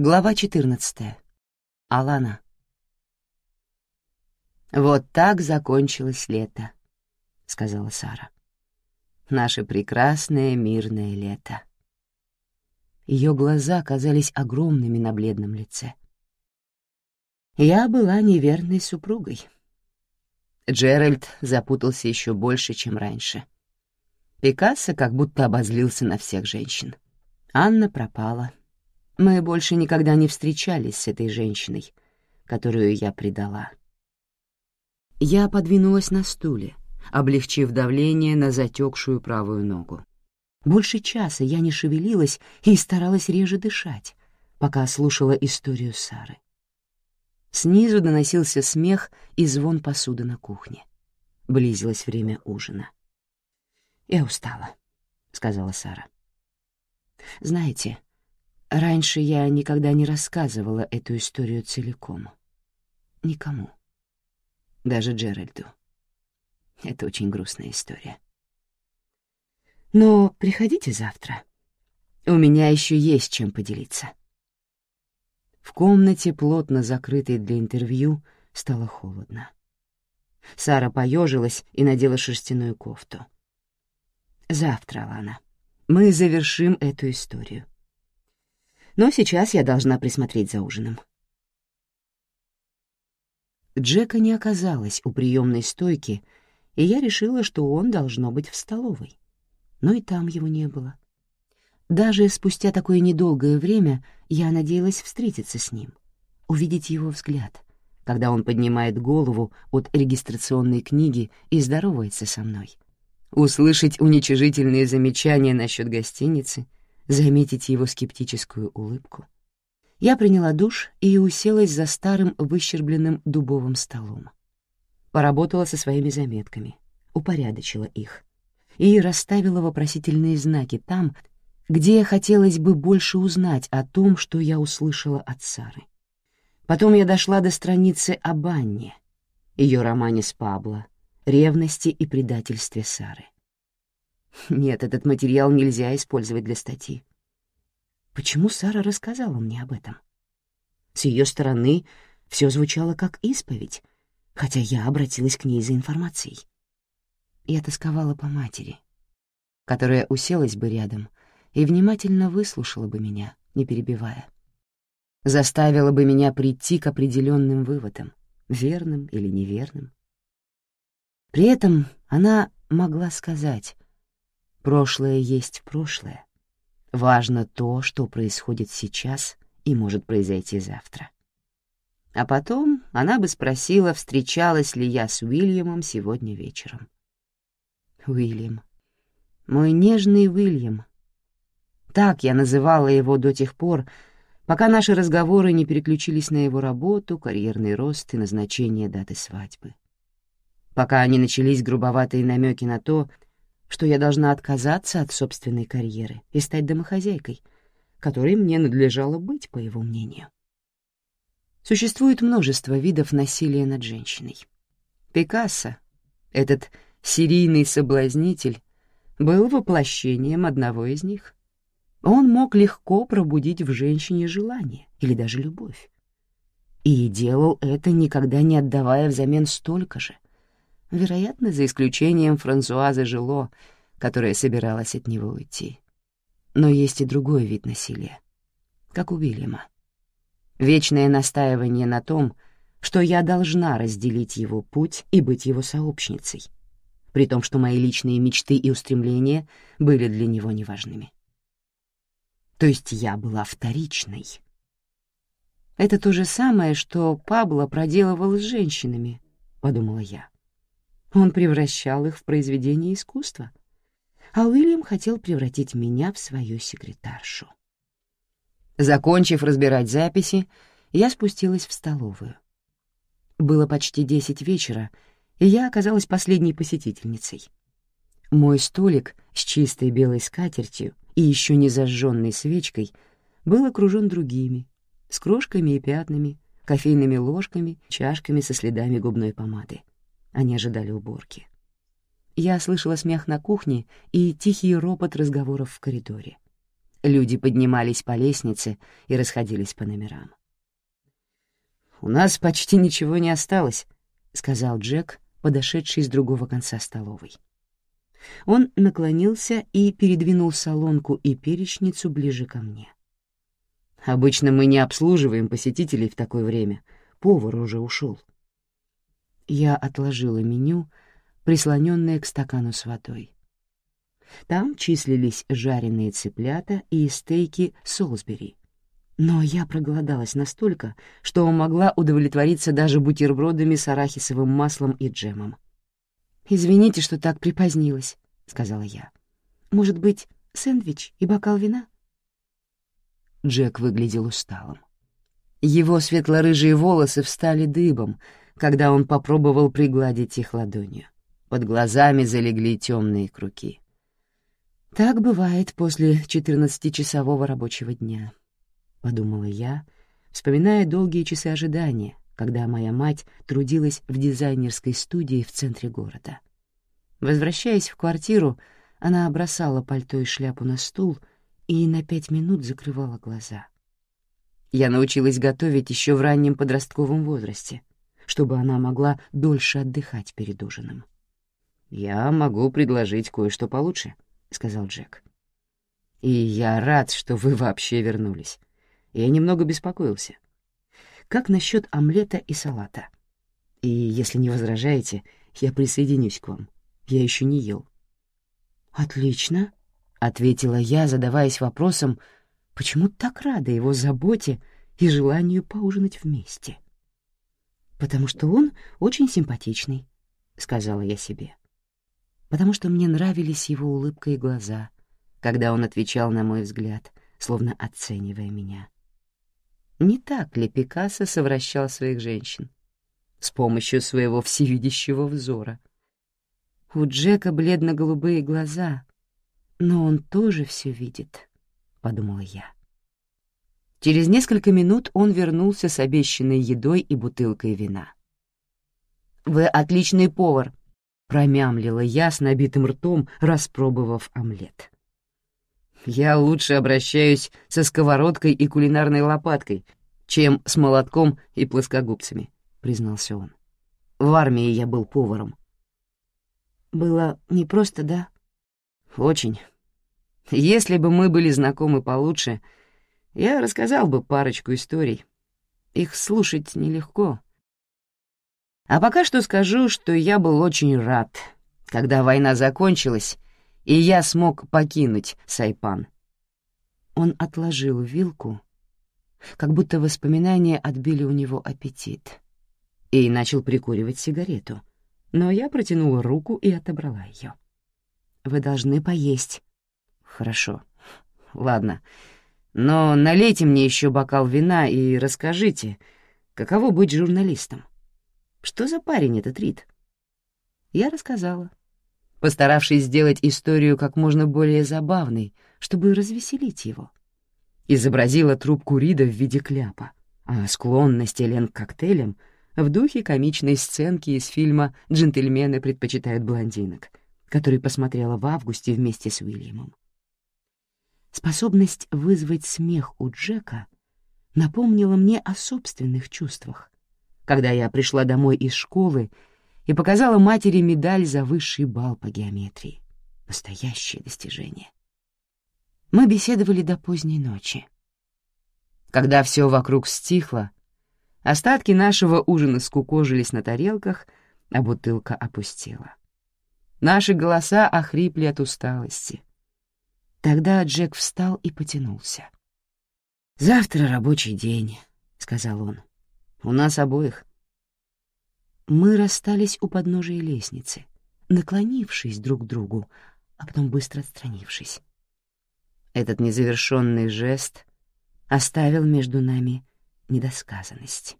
Глава 14. Алана. «Вот так закончилось лето», — сказала Сара. «Наше прекрасное мирное лето». Ее глаза казались огромными на бледном лице. Я была неверной супругой. Джеральд запутался еще больше, чем раньше. Пикассо как будто обозлился на всех женщин. Анна пропала, мы больше никогда не встречались с этой женщиной, которую я предала. Я подвинулась на стуле, облегчив давление на затекшую правую ногу. Больше часа я не шевелилась и старалась реже дышать, пока слушала историю Сары. Снизу доносился смех и звон посуды на кухне. Близилось время ужина. «Я устала», — сказала Сара. «Знаете, Раньше я никогда не рассказывала эту историю целиком. Никому. Даже Джеральду. Это очень грустная история. Но приходите завтра. У меня еще есть чем поделиться. В комнате, плотно закрытой для интервью, стало холодно. Сара поежилась и надела шерстяную кофту. «Завтра, Лана, мы завершим эту историю но сейчас я должна присмотреть за ужином. Джека не оказалось у приемной стойки, и я решила, что он должно быть в столовой. Но и там его не было. Даже спустя такое недолгое время я надеялась встретиться с ним, увидеть его взгляд, когда он поднимает голову от регистрационной книги и здоровается со мной, услышать уничижительные замечания насчет гостиницы — заметить его скептическую улыбку. Я приняла душ и уселась за старым выщербленным дубовым столом. Поработала со своими заметками, упорядочила их и расставила вопросительные знаки там, где хотелось бы больше узнать о том, что я услышала от Сары. Потом я дошла до страницы об Анне, ее романе с Пабло, ревности и предательстве Сары. Нет, этот материал нельзя использовать для статьи. Почему Сара рассказала мне об этом? С ее стороны все звучало как исповедь, хотя я обратилась к ней за информацией. Я тосковала по матери, которая уселась бы рядом и внимательно выслушала бы меня, не перебивая. Заставила бы меня прийти к определенным выводам, верным или неверным. При этом она могла сказать, Прошлое есть прошлое. Важно то, что происходит сейчас и может произойти завтра. А потом она бы спросила, встречалась ли я с Уильямом сегодня вечером. Уильям. Мой нежный Уильям. Так я называла его до тех пор, пока наши разговоры не переключились на его работу, карьерный рост и назначение даты свадьбы. Пока не начались грубоватые намеки на то, что я должна отказаться от собственной карьеры и стать домохозяйкой, которой мне надлежало быть, по его мнению. Существует множество видов насилия над женщиной. Пикассо, этот серийный соблазнитель, был воплощением одного из них. Он мог легко пробудить в женщине желание или даже любовь. И делал это, никогда не отдавая взамен столько же — вероятно, за исключением Франсуазы Жило, которая собиралась от него уйти. Но есть и другой вид насилия, как у Уильяма. Вечное настаивание на том, что я должна разделить его путь и быть его сообщницей, при том, что мои личные мечты и устремления были для него неважными. То есть я была вторичной. Это то же самое, что Пабло проделывал с женщинами, — подумала я. Он превращал их в произведение искусства, а Уильям хотел превратить меня в свою секретаршу. Закончив разбирать записи, я спустилась в столовую. Было почти десять вечера, и я оказалась последней посетительницей. Мой столик с чистой белой скатертью и еще не зажженной свечкой был окружен другими, с крошками и пятнами, кофейными ложками, чашками со следами губной помады. Они ожидали уборки. Я слышала смех на кухне и тихий ропот разговоров в коридоре. Люди поднимались по лестнице и расходились по номерам. «У нас почти ничего не осталось», — сказал Джек, подошедший с другого конца столовой. Он наклонился и передвинул солонку и перечницу ближе ко мне. «Обычно мы не обслуживаем посетителей в такое время. Повар уже ушел. Я отложила меню, прислоненное к стакану с водой. Там числились жареные цыплята и стейки Солсбери. Но я проголодалась настолько, что могла удовлетвориться даже бутербродами с арахисовым маслом и джемом. «Извините, что так припозднилась», — сказала я. «Может быть, сэндвич и бокал вина?» Джек выглядел усталым. Его светло-рыжие волосы встали дыбом, когда он попробовал пригладить их ладонью. Под глазами залегли темные круги. «Так бывает после четырнадцатичасового рабочего дня», — подумала я, вспоминая долгие часы ожидания, когда моя мать трудилась в дизайнерской студии в центре города. Возвращаясь в квартиру, она бросала пальто и шляпу на стул и на пять минут закрывала глаза. Я научилась готовить еще в раннем подростковом возрасте, чтобы она могла дольше отдыхать перед ужином. «Я могу предложить кое-что получше», — сказал Джек. «И я рад, что вы вообще вернулись. Я немного беспокоился. Как насчет омлета и салата? И если не возражаете, я присоединюсь к вам. Я еще не ел». «Отлично», — ответила я, задаваясь вопросом, почему так рада его заботе и желанию поужинать вместе. «Потому что он очень симпатичный», — сказала я себе потому что мне нравились его улыбка и глаза, когда он отвечал на мой взгляд, словно оценивая меня. Не так ли Пикассо совращал своих женщин? С помощью своего всевидящего взора. У Джека бледно-голубые глаза, но он тоже все видит, — подумала я. Через несколько минут он вернулся с обещанной едой и бутылкой вина. «Вы отличный повар», Промямлила я с набитым ртом, распробовав омлет. «Я лучше обращаюсь со сковородкой и кулинарной лопаткой, чем с молотком и плоскогубцами», — признался он. «В армии я был поваром». «Было непросто, да?» «Очень. Если бы мы были знакомы получше, я рассказал бы парочку историй. Их слушать нелегко, а пока что скажу, что я был очень рад, когда война закончилась, и я смог покинуть Сайпан. Он отложил вилку, как будто воспоминания отбили у него аппетит, и начал прикуривать сигарету, но я протянула руку и отобрала ее. «Вы должны поесть». «Хорошо. Ладно. Но налейте мне еще бокал вина и расскажите, каково быть журналистом». Что за парень этот Рид? Я рассказала, постаравшись сделать историю как можно более забавной, чтобы развеселить его. Изобразила трубку Рида в виде кляпа, а склонность Элен к коктейлям в духе комичной сценки из фильма «Джентльмены предпочитают блондинок», который посмотрела в августе вместе с Уильямом. Способность вызвать смех у Джека напомнила мне о собственных чувствах, когда я пришла домой из школы и показала матери медаль за высший балл по геометрии. Настоящее достижение. Мы беседовали до поздней ночи. Когда все вокруг стихло, остатки нашего ужина скукожились на тарелках, а бутылка опустела. Наши голоса охрипли от усталости. Тогда Джек встал и потянулся. «Завтра рабочий день», — сказал он. У нас обоих. Мы расстались у подножия лестницы, наклонившись друг к другу, а потом быстро отстранившись. Этот незавершенный жест оставил между нами недосказанность.